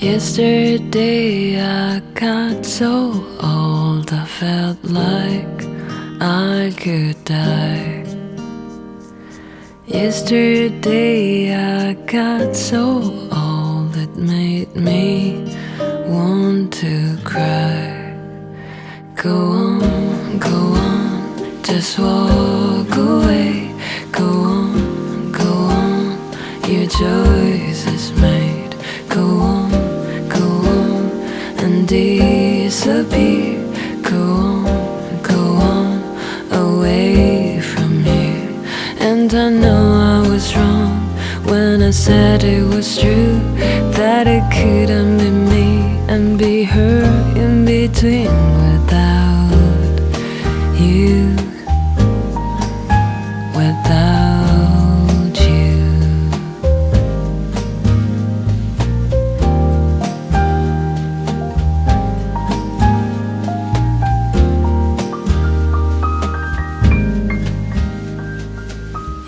Yesterday I got so old I felt like I could die. Yesterday I got so old it made me want to cry. Go on, go on, just walk away. Go on, go on, your choice disappear. Go on, go on, away from here. And I know I was wrong when I said it was true that it couldn't be me and be her in between without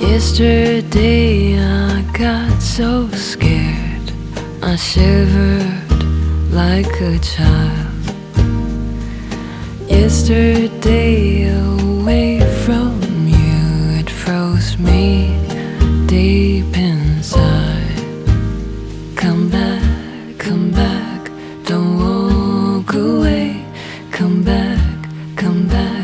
Yesterday I got so scared. I shivered like a child. Yesterday away from you it froze me deep inside. Come back, come back, don't walk away. Come back, come back,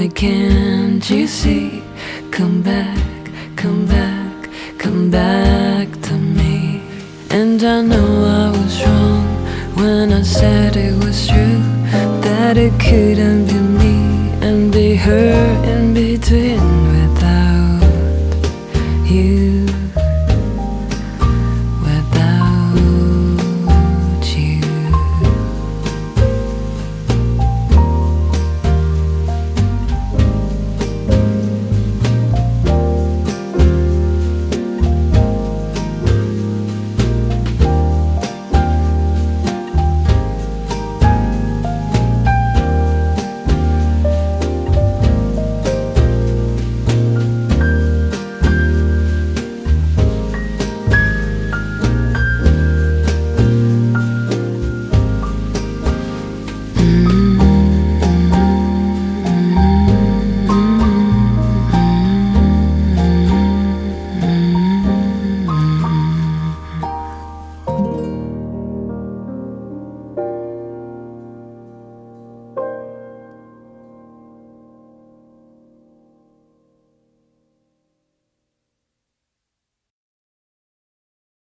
why can't you see? Come back, come back, come back to me And I know I was wrong when I said it was true That it couldn't be me and be her in between